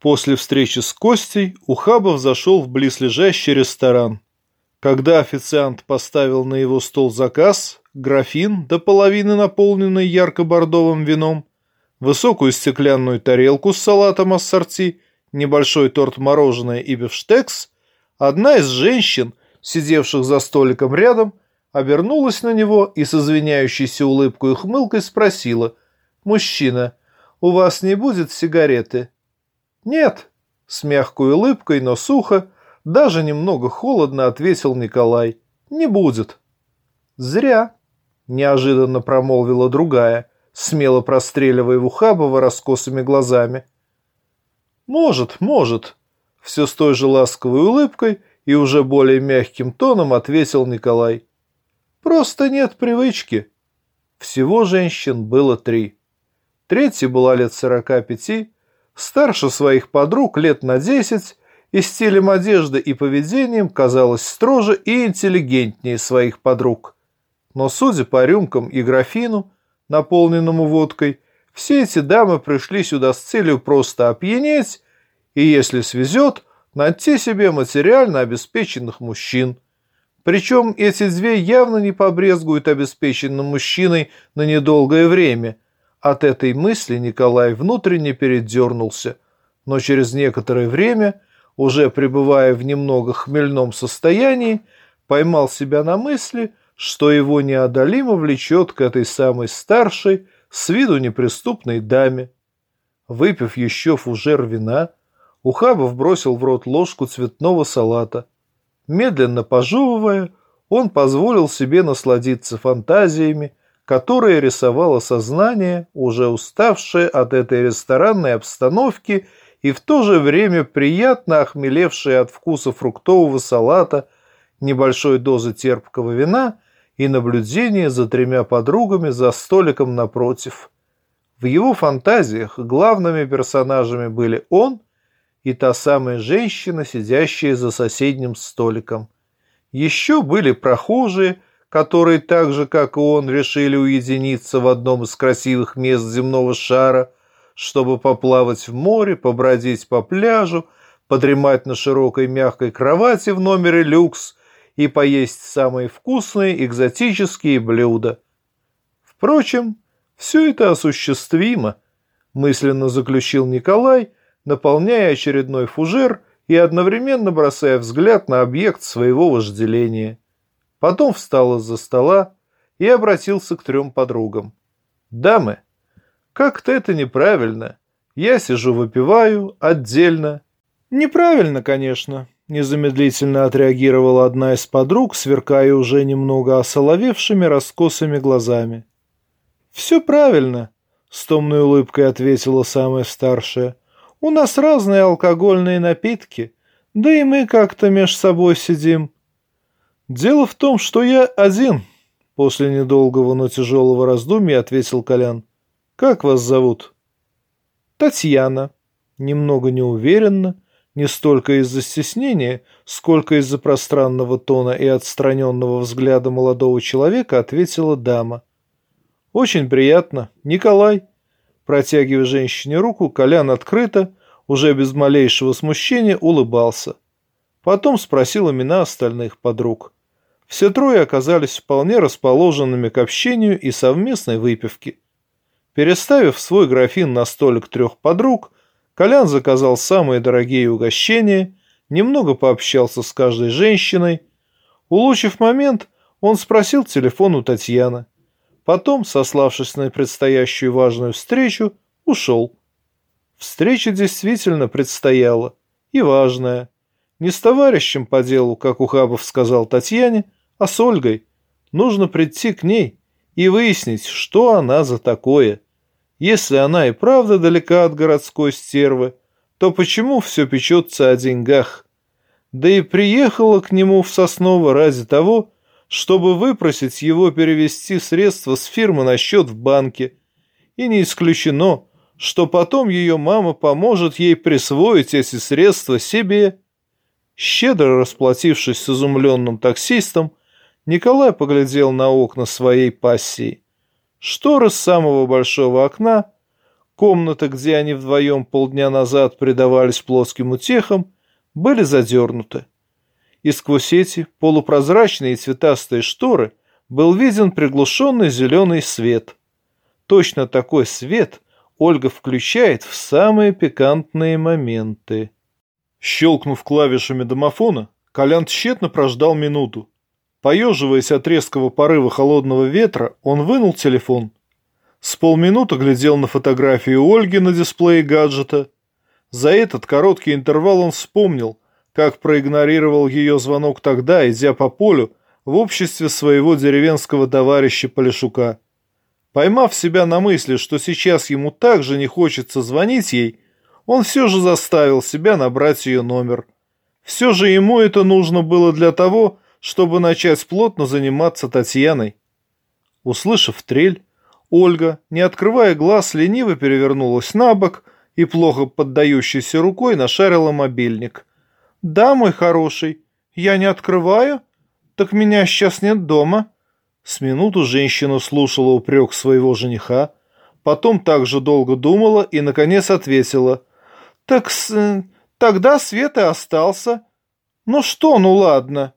После встречи с Костей Ухабов зашел в близлежащий ресторан. Когда официант поставил на его стол заказ, графин до половины наполненный ярко-бордовым вином, высокую стеклянную тарелку с салатом ассорти, небольшой торт мороженое и бифштекс, одна из женщин, сидевших за столиком рядом, обернулась на него и с извиняющейся улыбкой и хмылкой спросила «Мужчина, у вас не будет сигареты?» «Нет», — с мягкой улыбкой, но сухо, даже немного холодно ответил Николай. «Не будет». «Зря», — неожиданно промолвила другая, смело простреливая в Ухабова раскосыми глазами. «Может, может», — все с той же ласковой улыбкой и уже более мягким тоном ответил Николай. «Просто нет привычки». Всего женщин было три. Третья была лет сорока пяти, старше своих подруг лет на десять, и стилем одежды и поведением казалась строже и интеллигентнее своих подруг. Но, судя по рюмкам и графину, наполненному водкой, все эти дамы пришли сюда с целью просто опьянеть и, если свезет, найти себе материально обеспеченных мужчин. Причем эти две явно не побрезгуют обеспеченным мужчиной на недолгое время – от этой мысли Николай внутренне передернулся, но через некоторое время, уже пребывая в немного хмельном состоянии, поймал себя на мысли, что его неодолимо влечет к этой самой старшей, с виду неприступной даме. Выпив еще фужер вина, Ухабов бросил в рот ложку цветного салата. Медленно пожевывая, он позволил себе насладиться фантазиями, которые рисовало сознание, уже уставшее от этой ресторанной обстановки и в то же время приятно охмелевшее от вкуса фруктового салата, небольшой дозы терпкого вина и наблюдение за тремя подругами за столиком напротив. В его фантазиях главными персонажами были он и та самая женщина, сидящая за соседним столиком. Еще были прохожие – которые так же, как и он, решили уединиться в одном из красивых мест земного шара, чтобы поплавать в море, побродить по пляжу, подремать на широкой мягкой кровати в номере люкс и поесть самые вкусные экзотические блюда. Впрочем, все это осуществимо, мысленно заключил Николай, наполняя очередной фужер и одновременно бросая взгляд на объект своего вожделения. Потом встал из-за стола и обратился к трем подругам. «Дамы, как-то это неправильно. Я сижу выпиваю отдельно». «Неправильно, конечно», — незамедлительно отреагировала одна из подруг, сверкая уже немного осоловевшими раскосыми глазами. «Все правильно», — с томной улыбкой ответила самая старшая. «У нас разные алкогольные напитки, да и мы как-то меж собой сидим». «Дело в том, что я один», — после недолгого, но тяжелого раздумья ответил Колян. «Как вас зовут?» «Татьяна», — немного неуверенно, не столько из-за стеснения, сколько из-за пространного тона и отстраненного взгляда молодого человека ответила дама. «Очень приятно. Николай». Протягивая женщине руку, Колян открыто, уже без малейшего смущения, улыбался. Потом спросил имена остальных подруг. Все трое оказались вполне расположенными к общению и совместной выпивке. Переставив свой графин на столик трех подруг, Колян заказал самые дорогие угощения, немного пообщался с каждой женщиной. Улучив момент, он спросил телефон у Татьяны. Потом, сославшись на предстоящую важную встречу, ушел. Встреча действительно предстояла. И важная. Не с товарищем по делу, как Ухабов сказал Татьяне, а с Ольгой. Нужно прийти к ней и выяснить, что она за такое. Если она и правда далека от городской стервы, то почему все печется о деньгах? Да и приехала к нему в Сосново ради того, чтобы выпросить его перевести средства с фирмы на счет в банке. И не исключено, что потом ее мама поможет ей присвоить эти средства себе. Щедро расплатившись с изумленным таксистом, Николай поглядел на окна своей пассии. Шторы с самого большого окна Комнаты, где они вдвоем полдня назад предавались плоским утехам, были задернуты. И сквозь эти полупрозрачные цветастые шторы был виден приглушенный зеленый свет. Точно такой свет Ольга включает в самые пикантные моменты. Щелкнув клавишами домофона, Колян тщетно прождал минуту. Поеживаясь от резкого порыва холодного ветра, он вынул телефон – с полминуты глядел на фотографию Ольги на дисплее гаджета. За этот короткий интервал он вспомнил, как проигнорировал ее звонок тогда, идя по полю, в обществе своего деревенского товарища Полешука. Поймав себя на мысли, что сейчас ему также не хочется звонить ей, он все же заставил себя набрать ее номер. Все же ему это нужно было для того, чтобы начать плотно заниматься Татьяной. Услышав трель, Ольга, не открывая глаз, лениво перевернулась на бок и, плохо поддающейся рукой, нашарила мобильник. «Да, мой хороший, я не открываю? Так меня сейчас нет дома». С минуту женщина слушала упрек своего жениха, потом также долго думала и, наконец, ответила. «Так с... тогда Свет и остался. Ну что, ну ладно».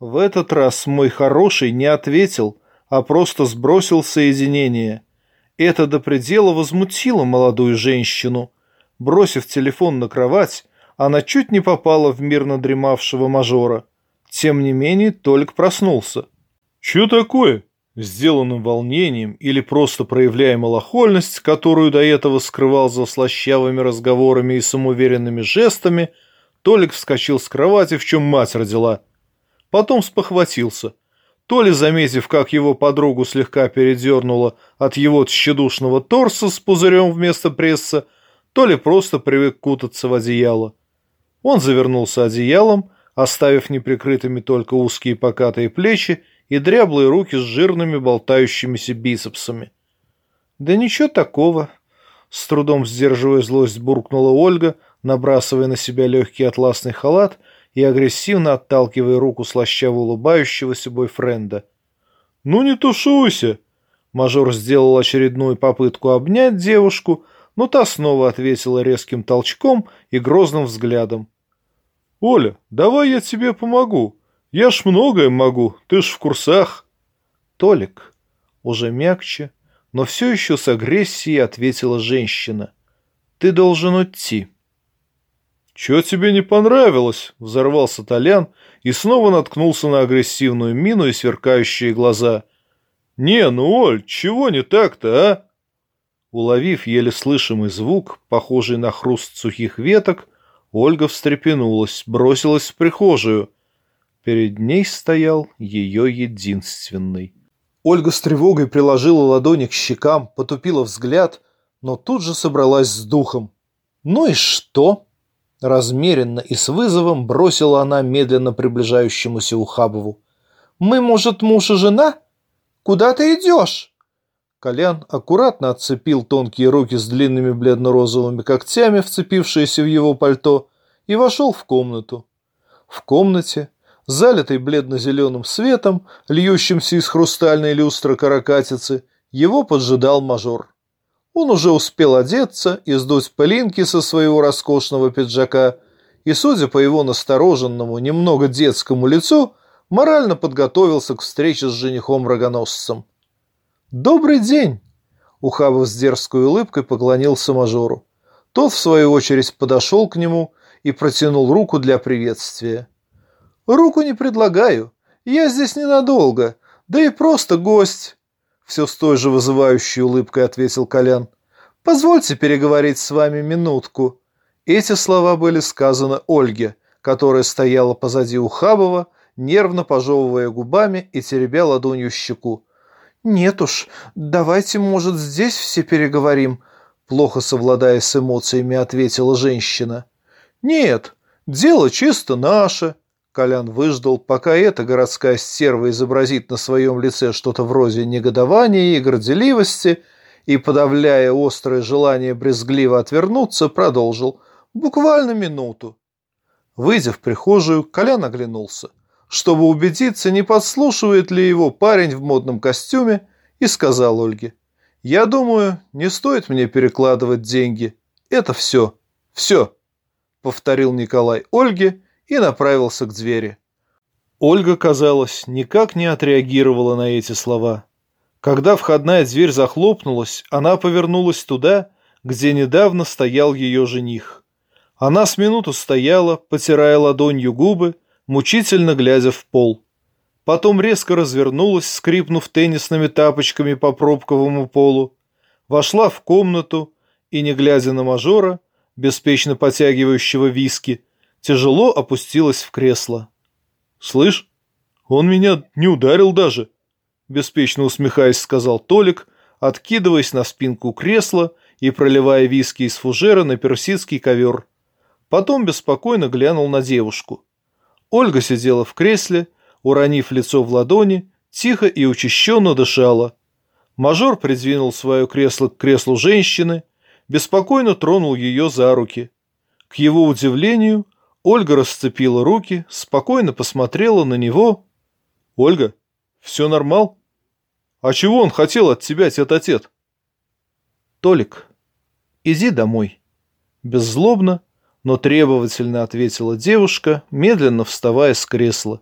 В этот раз мой хороший не ответил, а просто сбросил соединение. Это до предела возмутило молодую женщину. Бросив телефон на кровать, она чуть не попала в мирно дремавшего мажора. Тем не менее, Толик проснулся. «Чё такое?» Сделанным волнением или просто проявляя малохольность, которую до этого скрывал за слащавыми разговорами и самоуверенными жестами, Толик вскочил с кровати, в чем мать родила. Потом спохватился – то ли заметив, как его подругу слегка передернуло от его тщедушного торса с пузырем вместо пресса, то ли просто привык кутаться в одеяло. Он завернулся одеялом, оставив неприкрытыми только узкие покатые плечи и дряблые руки с жирными болтающимися бицепсами. «Да ничего такого», — с трудом сдерживая злость, буркнула Ольга, набрасывая на себя легкий атласный халат и агрессивно отталкивая руку слащаво улыбающегося бойфренда. «Ну не тушуйся!» Мажор сделал очередную попытку обнять девушку, но та снова ответила резким толчком и грозным взглядом. «Оля, давай я тебе помогу. Я ж многое могу, ты ж в курсах». «Толик», уже мягче, но все еще с агрессией ответила женщина. «Ты должен уйти». «Чё тебе не понравилось?» – взорвался Толян и снова наткнулся на агрессивную мину и сверкающие глаза. «Не, ну, Оль, чего не так-то, а?» Уловив еле слышимый звук, похожий на хруст сухих веток, Ольга встрепенулась, бросилась в прихожую. Перед ней стоял ее единственный. Ольга с тревогой приложила ладони к щекам, потупила взгляд, но тут же собралась с духом. «Ну и что?» Размеренно и с вызовом бросила она медленно приближающемуся Ухабову. «Мы, может, муж и жена? Куда ты идешь?» Колян аккуратно отцепил тонкие руки с длинными бледно-розовыми когтями, вцепившиеся в его пальто, и вошел в комнату. В комнате, залитой бледно-зеленым светом, льющимся из хрустальной люстры каракатицы, его поджидал мажор. Он уже успел одеться и сдуть пылинки со своего роскошного пиджака, и, судя по его настороженному, немного детскому лицу, морально подготовился к встрече с женихом-рогоносцем. «Добрый день!» Ухабов с дерзкой улыбкой поклонился мажору. Тот, в свою очередь, подошел к нему и протянул руку для приветствия. «Руку не предлагаю. Я здесь ненадолго, да и просто гость. Все с той же вызывающей улыбкой ответил Колян. «Позвольте переговорить с вами минутку». Эти слова были сказаны Ольге, которая стояла позади Ухабова, нервно пожевывая губами и теребя ладонью щеку. «Нет уж, давайте, может, здесь все переговорим», плохо совладая с эмоциями, ответила женщина. «Нет, дело чисто наше», Колян выждал, пока эта городская стерва изобразит на своем лице что-то вроде негодования и горделивости, и, подавляя острое желание брезгливо отвернуться, продолжил. Буквально минуту. Выйдя в прихожую, Колян оглянулся, чтобы убедиться, не подслушивает ли его парень в модном костюме, и сказал Ольге. Я думаю, не стоит мне перекладывать деньги. Это все. Все, повторил Николай Ольге и направился к двери. Ольга, казалось, никак не отреагировала на эти слова. Когда входная дверь захлопнулась, она повернулась туда, где недавно стоял ее жених. Она с минуту стояла, потирая ладонью губы, мучительно глядя в пол. Потом резко развернулась, скрипнув теннисными тапочками по пробковому полу, вошла в комнату и, не глядя на мажора, беспечно потягивающего виски, тяжело опустилась в кресло. «Слышь, он меня не ударил даже», — беспечно усмехаясь, сказал Толик, откидываясь на спинку кресла и проливая виски из фужера на персидский ковер. Потом беспокойно глянул на девушку. Ольга сидела в кресле, уронив лицо в ладони, тихо и учащенно дышала. Мажор придвинул свое кресло к креслу женщины, беспокойно тронул ее за руки. К его удивлению, Ольга расцепила руки, спокойно посмотрела на него. «Ольга, все нормал? А чего он хотел от тебя, тет-а-тет?» «Толик, иди домой». Беззлобно, но требовательно ответила девушка, медленно вставая с кресла.